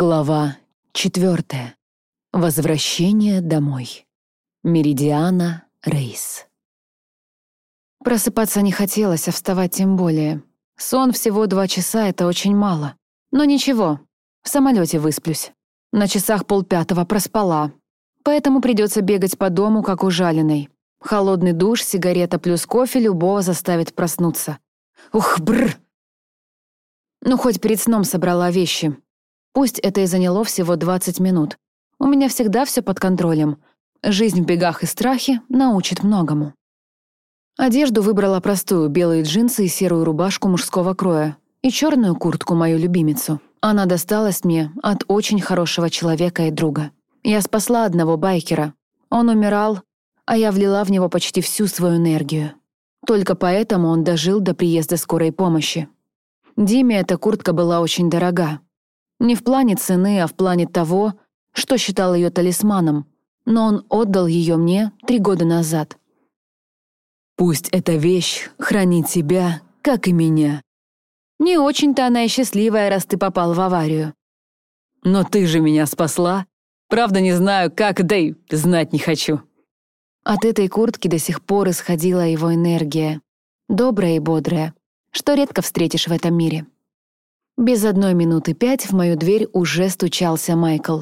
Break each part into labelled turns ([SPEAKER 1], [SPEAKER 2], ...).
[SPEAKER 1] Глава четвертая. Возвращение домой. Меридиана Рейс. Просыпаться не хотелось, а вставать тем более. Сон всего два часа — это очень мало. Но ничего, в самолете высплюсь. На часах полпятого проспала. Поэтому придется бегать по дому, как ужаленный. Холодный душ, сигарета плюс кофе любого заставит проснуться. Ух, бррр! Ну, хоть перед сном собрала вещи. Пусть это и заняло всего 20 минут. У меня всегда все под контролем. Жизнь в бегах и страхе научит многому. Одежду выбрала простую, белые джинсы и серую рубашку мужского кроя. И черную куртку, мою любимицу. Она досталась мне от очень хорошего человека и друга. Я спасла одного байкера. Он умирал, а я влила в него почти всю свою энергию. Только поэтому он дожил до приезда скорой помощи. Диме эта куртка была очень дорога. Не в плане цены, а в плане того, что считал ее талисманом, но он отдал ее мне три года назад.
[SPEAKER 2] «Пусть эта вещь хранит тебя, как и меня».
[SPEAKER 1] «Не очень-то она и счастливая, раз ты попал в аварию».
[SPEAKER 2] «Но ты же меня спасла. Правда, не знаю, как, да и знать не хочу».
[SPEAKER 1] От этой куртки до сих пор исходила его энергия. Добрая и бодрая, что редко встретишь в этом мире. Без одной минуты пять в мою дверь уже стучался Майкл.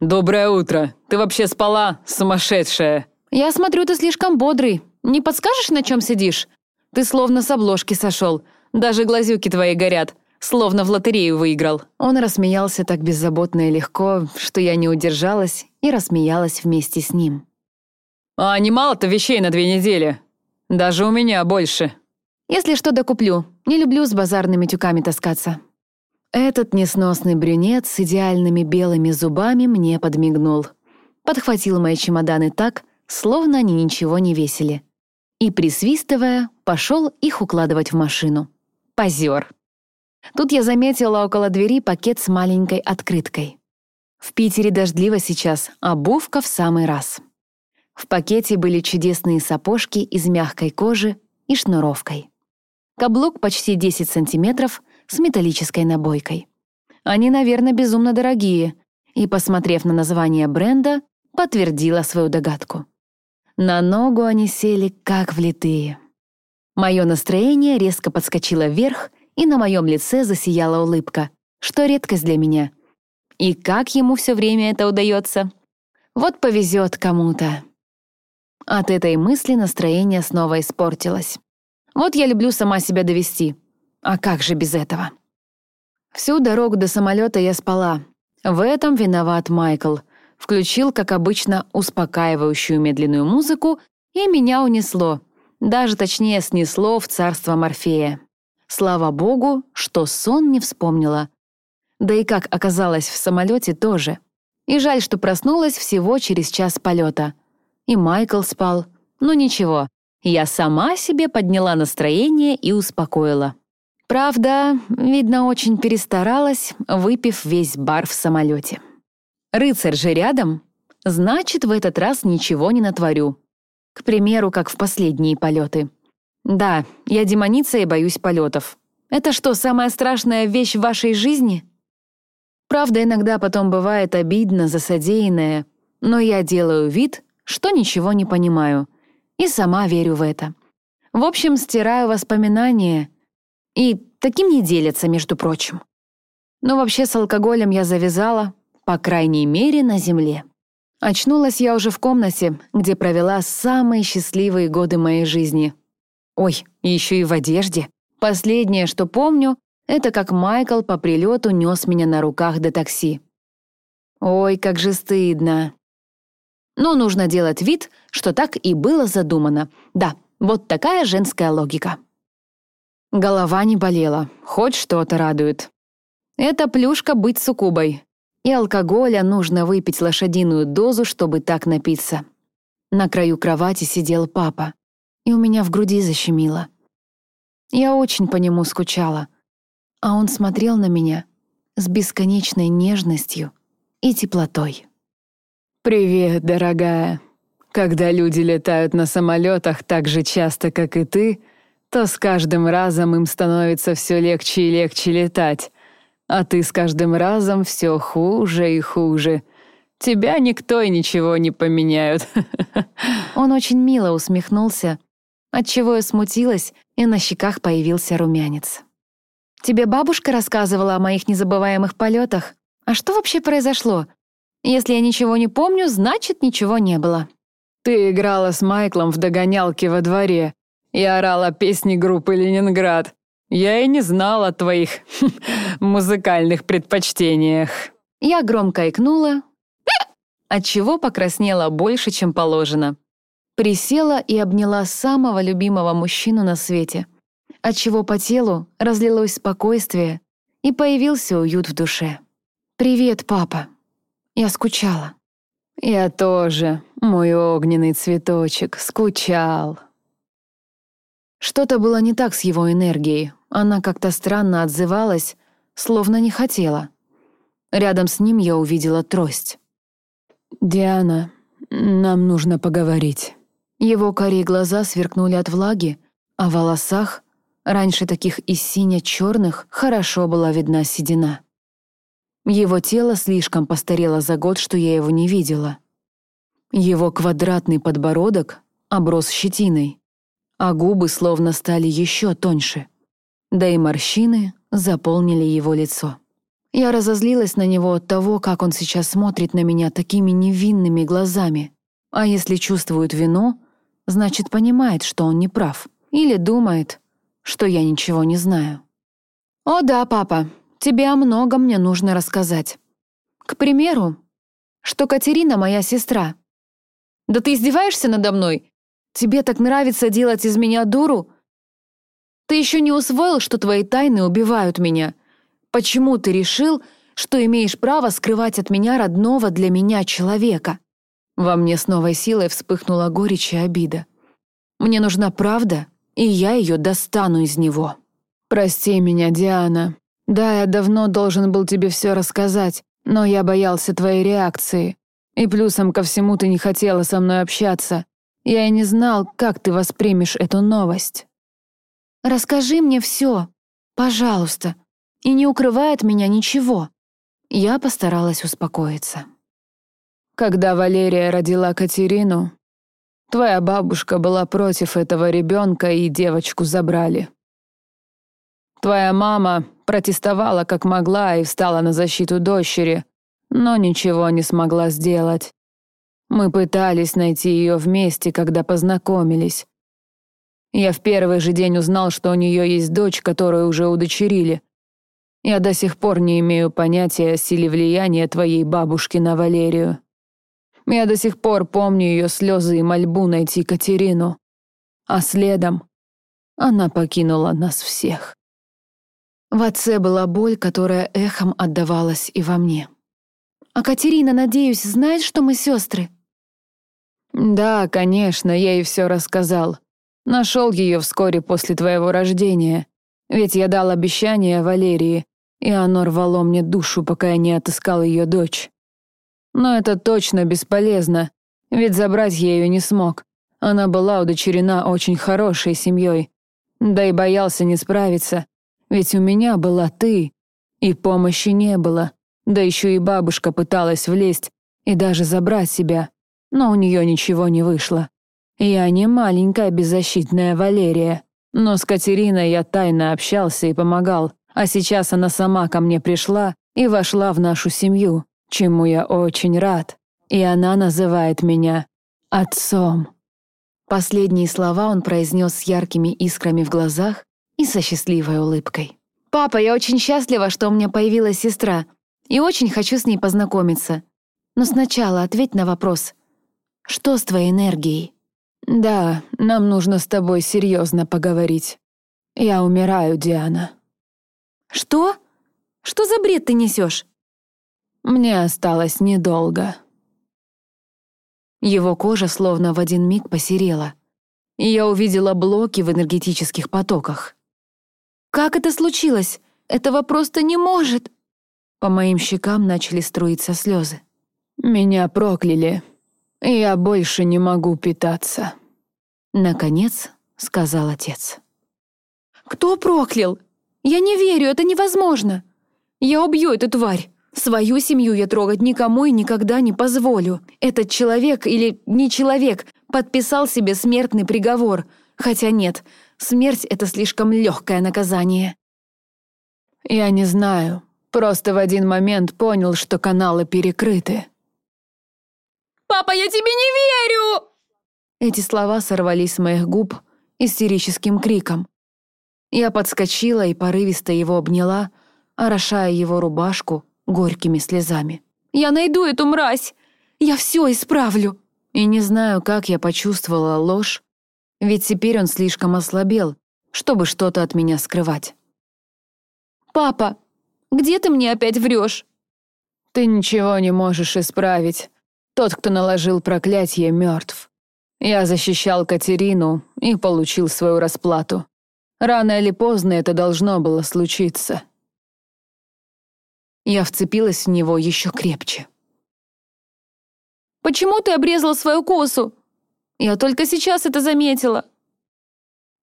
[SPEAKER 2] «Доброе утро! Ты вообще спала, сумасшедшая?»
[SPEAKER 1] «Я смотрю, ты слишком бодрый. Не подскажешь, на чем сидишь? Ты словно с обложки сошел. Даже глазюки твои горят. Словно в лотерею выиграл». Он рассмеялся так беззаботно и легко, что я не удержалась и рассмеялась вместе с ним.
[SPEAKER 2] «А немало-то вещей на две недели. Даже у меня больше».
[SPEAKER 1] Если что, докуплю. Не люблю с базарными тюками таскаться». Этот несносный брюнет с идеальными белыми зубами мне подмигнул. Подхватил мои чемоданы так, словно они ничего не весили. И, присвистывая, пошел их укладывать в машину. Позер. Тут я заметила около двери пакет с маленькой открыткой. В Питере дождливо сейчас, а обувка в самый раз. В пакете были чудесные сапожки из мягкой кожи и шнуровкой. Каблук почти 10 сантиметров с металлической набойкой. Они, наверное, безумно дорогие, и, посмотрев на название бренда, подтвердила свою догадку. На ногу они сели как влитые. Мое настроение резко подскочило вверх, и на моем лице засияла улыбка, что редкость для меня. И как ему все время это удается? Вот повезет кому-то. От этой мысли настроение снова испортилось. Вот я люблю сама себя довести. А как же без этого? Всю дорогу до самолета я спала. В этом виноват Майкл. Включил, как обычно, успокаивающую медленную музыку, и меня унесло. Даже точнее снесло в царство Морфея. Слава богу, что сон не вспомнила. Да и как оказалось в самолете тоже. И жаль, что проснулась всего через час полета. И Майкл спал. Ну ничего, я сама себе подняла настроение и успокоила. Правда, видно, очень перестаралась, выпив весь бар в самолете. Рыцарь же рядом, значит, в этот раз ничего не натворю. К примеру, как в последние полеты. Да, я демоница и боюсь полетов. Это что, самая страшная вещь в вашей жизни? Правда, иногда потом бывает обидно за содеянное, но я делаю вид, что ничего не понимаю — и сама верю в это. В общем, стираю воспоминания. И таким не делятся, между прочим. Но вообще с алкоголем я завязала, по крайней мере, на земле. Очнулась я уже в комнате, где провела самые счастливые годы моей жизни. Ой, еще и в одежде. Последнее, что помню, это как Майкл по прилету нес меня на руках до такси. Ой, как же стыдно. Но нужно делать вид, что так и было задумано. Да, вот такая женская логика. Голова не болела, хоть что-то радует. Это плюшка быть суккубой. И алкоголя нужно выпить лошадиную дозу, чтобы так напиться. На краю кровати сидел папа, и у меня в груди защемило. Я очень по нему скучала, а он смотрел на меня с бесконечной нежностью и теплотой.
[SPEAKER 2] «Привет, дорогая. Когда люди летают на самолетах так же часто, как и ты, то с каждым разом им становится все легче и легче летать. А ты с каждым разом все хуже и хуже. Тебя никто и ничего не поменяют.
[SPEAKER 1] Он очень мило усмехнулся, отчего я смутилась, и на щеках появился румянец. «Тебе бабушка рассказывала о моих незабываемых полетах? А что вообще произошло? Если я ничего не помню, значит, ничего не было».
[SPEAKER 2] «Ты играла с Майклом в догонялке во дворе и орала песни группы «Ленинград». Я и не знала о твоих музыкальных предпочтениях».
[SPEAKER 1] Я громко икнула, отчего покраснела больше, чем положено. Присела и обняла самого любимого мужчину на свете, отчего по телу разлилось спокойствие и появился уют в душе. «Привет, папа. Я скучала».
[SPEAKER 2] «Я тоже, мой огненный цветочек, скучал».
[SPEAKER 1] Что-то было не так с его энергией. Она как-то странно отзывалась, словно не хотела. Рядом с ним я увидела трость.
[SPEAKER 2] «Диана, нам нужно поговорить».
[SPEAKER 1] Его карие глаза сверкнули от влаги, а в волосах, раньше таких и сине-черных, хорошо была видна седина. Его тело слишком постарело за год, что я его не видела. Его квадратный подбородок оброс щетиной, а губы словно стали еще тоньше. Да и морщины заполнили его лицо. Я разозлилась на него от того, как он сейчас смотрит на меня такими невинными глазами. А если чувствует вину, значит, понимает, что он не прав. Или думает, что я ничего не знаю. «О да, папа, тебе о многом мне нужно рассказать. К примеру, что Катерина моя сестра. Да ты издеваешься надо мной? Тебе так нравится делать из меня дуру? Ты еще не усвоил, что твои тайны убивают меня?» Почему ты решил, что имеешь право скрывать от меня родного для меня человека?» Во мне с новой силой вспыхнула горечь и обида. «Мне нужна правда, и я ее достану из него».
[SPEAKER 2] «Прости меня, Диана. Да, я давно должен был тебе все рассказать, но я боялся твоей реакции. И плюсом ко всему ты не хотела со мной общаться. Я и не знал, как ты воспримешь эту новость».
[SPEAKER 1] «Расскажи мне все, пожалуйста», и не укрывай от меня ничего». Я постаралась успокоиться.
[SPEAKER 2] Когда Валерия родила Катерину, твоя бабушка была против этого ребенка и девочку забрали. Твоя мама протестовала как могла и встала на защиту дочери, но ничего не смогла сделать. Мы пытались найти ее вместе, когда познакомились. Я в первый же день узнал, что у нее есть дочь, которую уже удочерили. Я до сих пор не имею понятия о силе влияния твоей бабушки на Валерию. Я до сих пор помню ее слезы и мольбу найти Катерину. А следом она покинула нас всех.
[SPEAKER 1] В отце была боль, которая эхом отдавалась и во мне. «А Катерина, надеюсь, знает, что мы сестры?»
[SPEAKER 2] «Да, конечно, я ей все рассказал. Нашел ее вскоре после твоего рождения. Ведь я дал обещание Валерии, и оно рвало мне душу, пока я не отыскал ее дочь. Но это точно бесполезно, ведь забрать я ее не смог. Она была удочерена очень хорошей семьей, да и боялся не справиться, ведь у меня была ты, и помощи не было, да еще и бабушка пыталась влезть и даже забрать себя, но у нее ничего не вышло. Я не маленькая беззащитная Валерия, но с Катериной я тайно общался и помогал, а сейчас она сама ко мне пришла и вошла в нашу семью, чему я очень рад. И она называет меня отцом».
[SPEAKER 1] Последние слова он произнес с яркими искрами в глазах и со счастливой улыбкой. «Папа, я очень счастлива, что у меня появилась сестра, и очень хочу с ней познакомиться. Но сначала ответь на вопрос. Что с твоей энергией?»
[SPEAKER 2] «Да, нам нужно с тобой серьезно поговорить. Я умираю, Диана».
[SPEAKER 1] «Что? Что за бред ты несешь?»
[SPEAKER 2] «Мне осталось недолго».
[SPEAKER 1] Его кожа словно в один миг посерела, и я увидела блоки в энергетических потоках. «Как это случилось? Этого просто не может!» По моим щекам начали струиться слезы.
[SPEAKER 2] «Меня прокляли. Я больше не могу питаться».
[SPEAKER 1] Наконец, сказал отец. «Кто проклял?» «Я не верю, это невозможно!» Я убью эту тварь. Свою семью я трогать никому и никогда не позволю. Этот человек или не человек подписал себе смертный приговор. Хотя нет, смерть — это слишком легкое наказание.
[SPEAKER 2] Я не знаю. Просто в один момент понял, что каналы перекрыты.
[SPEAKER 1] «Папа, я тебе не верю!» Эти слова сорвались с моих губ истерическим криком. Я подскочила и порывисто его обняла, орошая его рубашку горькими слезами. «Я найду эту мразь! Я все исправлю!» И не знаю, как я почувствовала ложь, ведь теперь он слишком ослабел, чтобы что-то от меня скрывать. «Папа, где ты мне опять врешь?»
[SPEAKER 2] «Ты ничего не можешь исправить. Тот, кто наложил проклятие, мертв. Я защищал Катерину и получил свою расплату. Рано или поздно это должно было случиться».
[SPEAKER 1] Я вцепилась в него еще крепче. «Почему ты обрезал свою косу? Я только сейчас это заметила».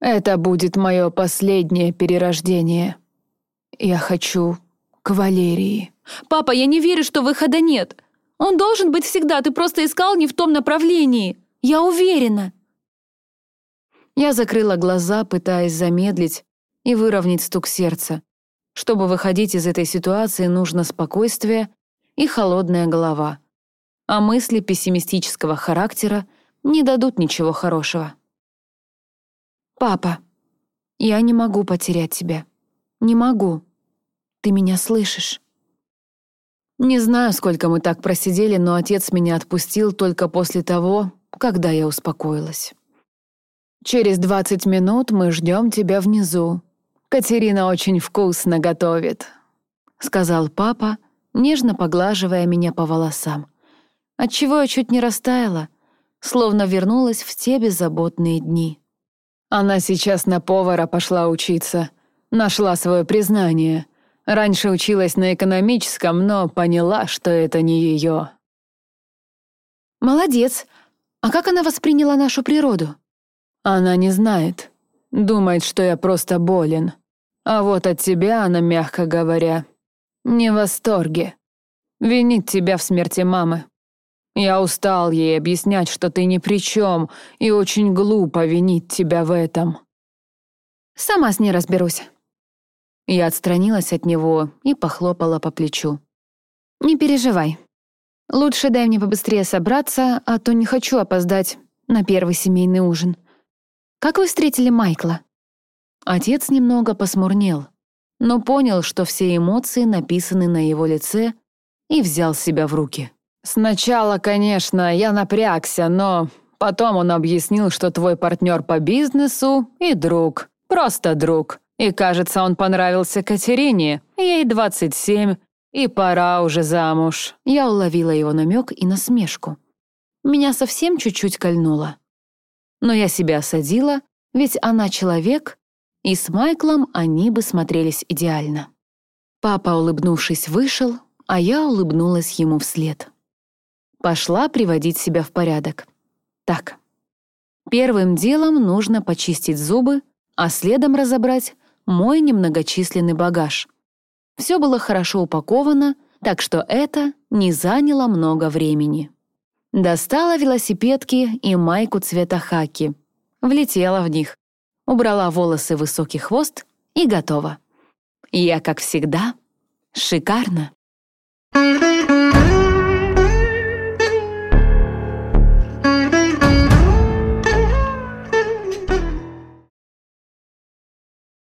[SPEAKER 2] «Это будет мое последнее перерождение. Я хочу к Валерии».
[SPEAKER 1] «Папа, я не верю, что выхода нет. Он должен быть всегда, ты просто искал не в том направлении. Я уверена». Я закрыла глаза, пытаясь замедлить и выровнять стук сердца. Чтобы выходить из этой ситуации, нужно спокойствие и холодная голова. А мысли пессимистического характера не дадут ничего хорошего. «Папа, я не могу потерять тебя. Не могу. Ты меня слышишь?» Не знаю, сколько мы так просидели, но отец меня отпустил только после того, когда я успокоилась. «Через двадцать минут мы ждем тебя внизу. Катерина очень вкусно готовит», — сказал папа, нежно поглаживая меня по волосам. Отчего я чуть не растаяла, словно вернулась в те беззаботные дни.
[SPEAKER 2] Она сейчас на повара пошла учиться. Нашла свое признание. Раньше училась на экономическом, но поняла, что это не ее.
[SPEAKER 1] «Молодец. А как она восприняла нашу природу?»
[SPEAKER 2] «Она не знает. Думает, что я просто болен. А вот от тебя она, мягко говоря, не в восторге. Винит тебя в смерти мамы. Я устал ей объяснять, что ты ни при чем, и очень глупо винить тебя в этом».
[SPEAKER 1] «Сама с ней разберусь». Я отстранилась от него и похлопала по плечу. «Не переживай. Лучше дай мне побыстрее собраться, а то не хочу опоздать на первый семейный ужин. Как вы встретили Майкла?» Отец немного посмурнел, но понял, что все эмоции написаны на его лице, и взял себя в руки.
[SPEAKER 2] «Сначала, конечно, я напрягся, но потом он объяснил, что твой партнер по бизнесу и друг, просто друг. И кажется, он понравился Катерине. Ей 27, и пора уже замуж».
[SPEAKER 1] Я уловила его намек и насмешку. Меня совсем чуть-чуть кольнуло. Но я себя осадила, ведь она человек, и с Майклом они бы смотрелись идеально. Папа, улыбнувшись, вышел, а я улыбнулась ему вслед. Пошла приводить себя в порядок. Так, первым делом нужно почистить зубы, а следом разобрать мой немногочисленный багаж. Все было хорошо упаковано, так что это не заняло много времени. Достала велосипедки и майку цвета хаки. Влетела в них. Убрала волосы в высокий хвост и готова. Я, как всегда, шикарно.